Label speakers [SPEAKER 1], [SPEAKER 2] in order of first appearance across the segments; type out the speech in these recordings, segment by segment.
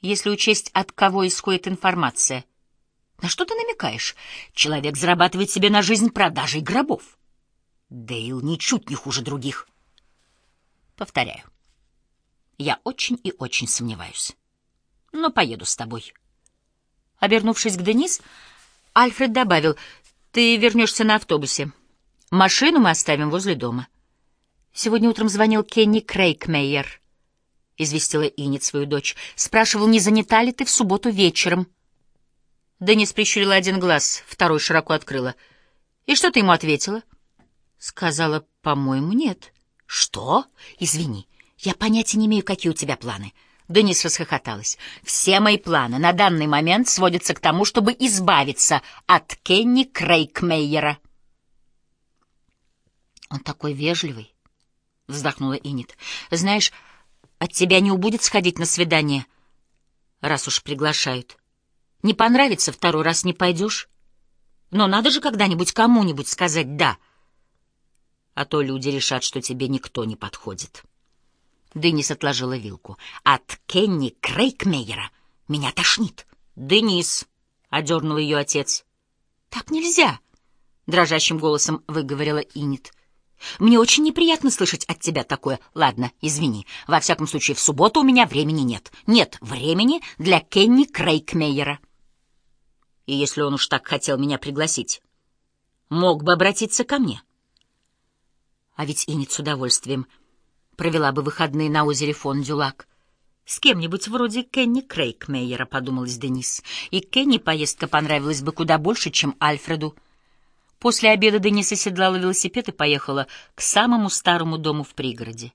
[SPEAKER 1] если учесть, от кого исходит информация. На что ты намекаешь? Человек зарабатывает себе на жизнь продажей гробов. Дейл ничуть не хуже других. Повторяю, я очень и очень сомневаюсь. Но поеду с тобой. Обернувшись к Денис, Альфред добавил, ты вернешься на автобусе. Машину мы оставим возле дома. Сегодня утром звонил Кенни Крейкмейер, — известила Инет свою дочь. Спрашивал, не занята ли ты в субботу вечером. Денис прищурила один глаз, второй широко открыла. И что ты ему ответила? Сказала, по-моему, нет. Что? Извини, я понятия не имею, какие у тебя планы. Денис расхохоталась. Все мои планы на данный момент сводятся к тому, чтобы избавиться от Кенни Крейкмейера. Он такой вежливый, — вздохнула Инит. Знаешь, от тебя не убудет сходить на свидание, раз уж приглашают. Не понравится, второй раз не пойдешь. Но надо же когда-нибудь кому-нибудь сказать «да», а то люди решат, что тебе никто не подходит. Денис отложила вилку. От Кенни Крейкмейера меня тошнит. Денис, — одернул ее отец. Так нельзя, — дрожащим голосом выговорила Инит. Мне очень неприятно слышать от тебя такое. Ладно, извини. Во всяком случае, в субботу у меня времени нет. Нет времени для Кенни Крейкмейера. И если он уж так хотел меня пригласить, мог бы обратиться ко мне. А ведь Инит с удовольствием провела бы выходные на озере Фон-Дюлак. С кем-нибудь вроде Кенни Крейкмейера, подумалась Денис. И Кенни поездка понравилась бы куда больше, чем Альфреду. После обеда Денис оседлала велосипед и поехала к самому старому дому в пригороде.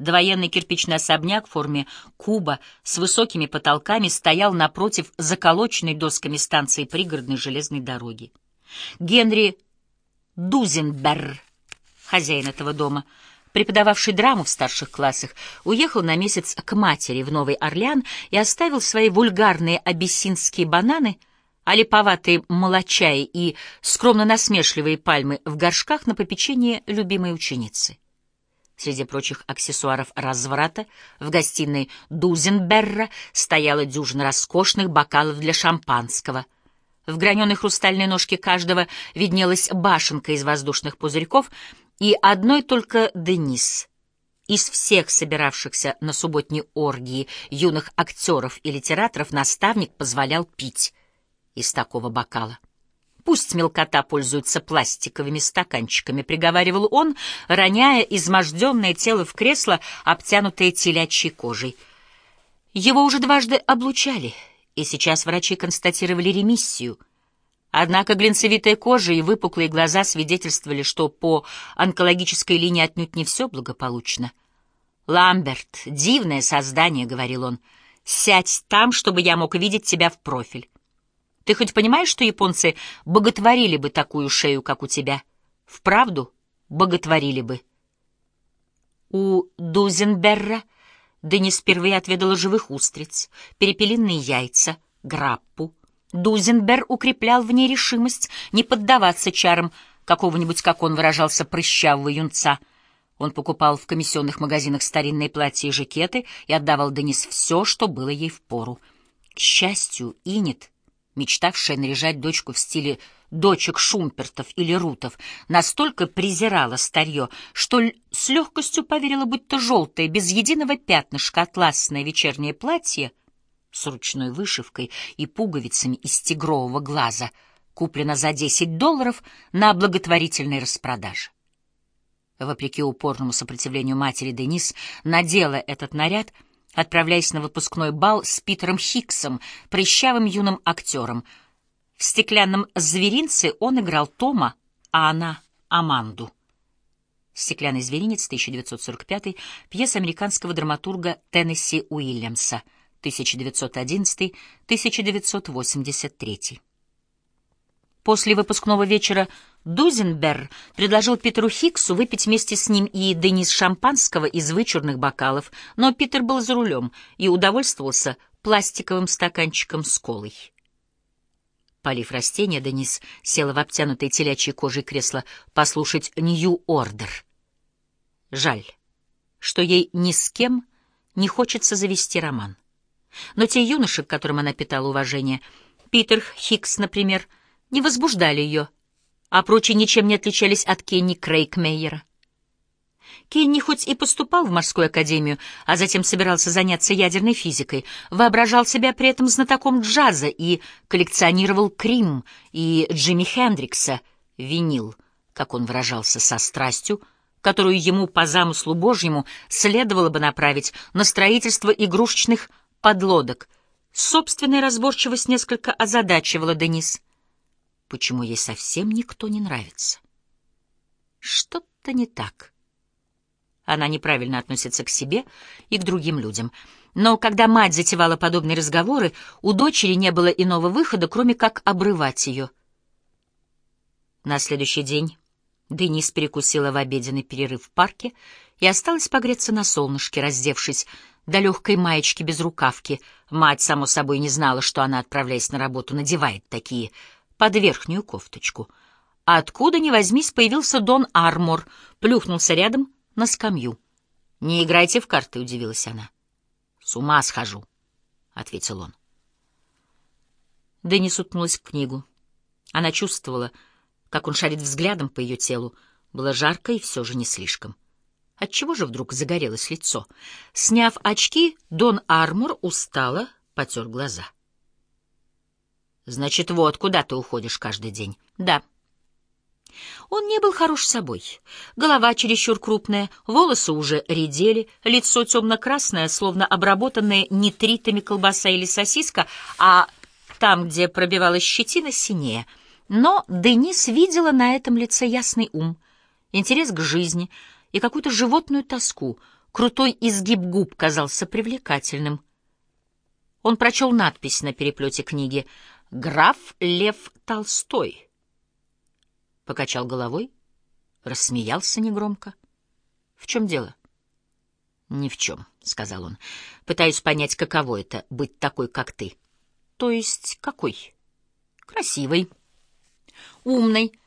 [SPEAKER 1] Двоенный кирпичный особняк в форме куба с высокими потолками стоял напротив заколоченной досками станции пригородной железной дороги. Генри Дузенберр, хозяин этого дома, преподававший драму в старших классах, уехал на месяц к матери в Новый Орлеан и оставил свои вульгарные абиссинские бананы — а липоватые молочаи и скромно насмешливые пальмы в горшках на попечение любимой ученицы. Среди прочих аксессуаров разврата в гостиной Дузенберра стояла дюжина роскошных бокалов для шампанского. В граненой хрустальной ножке каждого виднелась башенка из воздушных пузырьков, и одной только Денис — из всех собиравшихся на субботней оргии юных актеров и литераторов наставник позволял пить из такого бокала. Пусть мелкота пользуется пластиковыми стаканчиками, приговаривал он, роняя изможденное тело в кресло, обтянутое телячьей кожей. Его уже дважды облучали, и сейчас врачи констатировали ремиссию. Однако глинцевитая кожа и выпуклые глаза свидетельствовали, что по онкологической линии отнюдь не все благополучно. «Ламберт, дивное создание», — говорил он, — «сядь там, чтобы я мог видеть тебя в профиль». Ты хоть понимаешь, что японцы боготворили бы такую шею, как у тебя? Вправду боготворили бы. У Дузенберра Денис впервые отведала живых устриц, перепелиные яйца, граппу. Дузенбер укреплял в ней решимость не поддаваться чарам какого-нибудь, как он выражался, прыщавого юнца. Он покупал в комиссионных магазинах старинные платья и жакеты и отдавал Денис все, что было ей впору. К счастью, Инет мечтавшая наряжать дочку в стиле дочек Шумпертов или Рутов, настолько презирала старье, что с легкостью поверила, будто желтое, без единого пятнышка атласное вечернее платье с ручной вышивкой и пуговицами из тигрового глаза куплено за 10 долларов на благотворительной распродаже. Вопреки упорному сопротивлению матери, Денис надела этот наряд — отправляясь на выпускной бал с Питером Хиксом, прыщавым юным актером. В «Стеклянном зверинце» он играл Тома, а она — Аманду. «Стеклянный зверинец», 1945, пьеса американского драматурга Теннесси Уильямса, 1911-1983. После выпускного вечера Дузенберр предложил Питеру Хиксу выпить вместе с ним и Денис шампанского из вычурных бокалов, но Питер был за рулем и удовольствовался пластиковым стаканчиком с колой. Полив растения, Денис села в обтянутой телячьей кожей кресло послушать «Нью-Ордер». Жаль, что ей ни с кем не хочется завести роман. Но те юноши, к которым она питала уважение, Питер Хикс, например, не возбуждали ее, а прочие ничем не отличались от Кенни Крейгмейера. Кенни хоть и поступал в морскую академию, а затем собирался заняться ядерной физикой, воображал себя при этом знатоком джаза и коллекционировал Крим и Джимми Хендрикса, винил, как он выражался, со страстью, которую ему по замыслу Божьему следовало бы направить на строительство игрушечных подлодок. Собственная разборчивость несколько озадачивала Денис. Почему ей совсем никто не нравится? Что-то не так. Она неправильно относится к себе и к другим людям. Но когда мать затевала подобные разговоры, у дочери не было иного выхода, кроме как обрывать ее. На следующий день Денис перекусила в обеденный перерыв в парке и осталась погреться на солнышке, раздевшись до легкой маечки без рукавки. Мать, само собой, не знала, что она, отправляясь на работу, надевает такие под верхнюю кофточку. А откуда ни возьмись, появился Дон Армор, плюхнулся рядом — на скамью. «Не играйте в карты», — удивилась она. «С ума схожу», — ответил он. Дэнни уткнулась в книгу. Она чувствовала, как он шарит взглядом по ее телу. Было жарко и все же не слишком. Отчего же вдруг загорелось лицо? Сняв очки, Дон Армор устало потер глаза. «Значит, вот куда ты уходишь каждый день?» «Да». Он не был хорош собой. Голова чересчур крупная, волосы уже редели, лицо темно-красное, словно обработанное нитритами колбаса или сосиска, а там, где пробивалась щетина, синее. Но Денис видела на этом лице ясный ум, интерес к жизни и какую-то животную тоску. Крутой изгиб губ казался привлекательным. Он прочел надпись на переплете книги «Граф Лев Толстой» покачал головой, рассмеялся негромко. — В чем дело? — Ни в чем, — сказал он. — Пытаюсь понять, каково это — быть такой, как ты. — То есть какой? — Красивый, умный,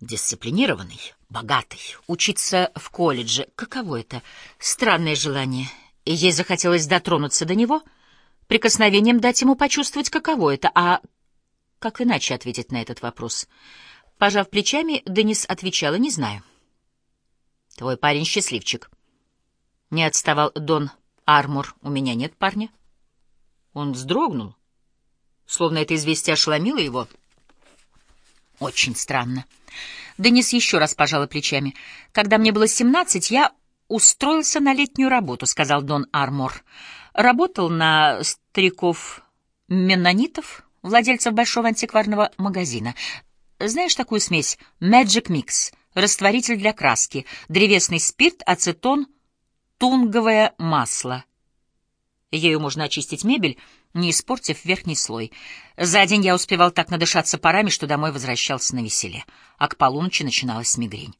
[SPEAKER 1] дисциплинированный, богатый, учиться в колледже. Каково это? Странное желание. И ей захотелось дотронуться до него, прикосновением дать ему почувствовать, каково это. А как иначе ответить на этот вопрос? — Пожав плечами, Денис отвечала, не знаю. Твой парень счастливчик. Не отставал Дон Армор. У меня нет парня. Он вздрогнул, словно это известие ошеломило его. Очень странно. Денис еще раз пожала плечами. Когда мне было семнадцать, я устроился на летнюю работу, сказал Дон Армор. Работал на стариков-меннонитов, владельцев большого антикварного магазина. Знаешь такую смесь? Magic Mix, растворитель для краски, древесный спирт, ацетон, тунговое масло. Ею можно очистить мебель, не испортив верхний слой. За день я успевал так надышаться парами, что домой возвращался на веселе, а к полуночи начиналась мигрень.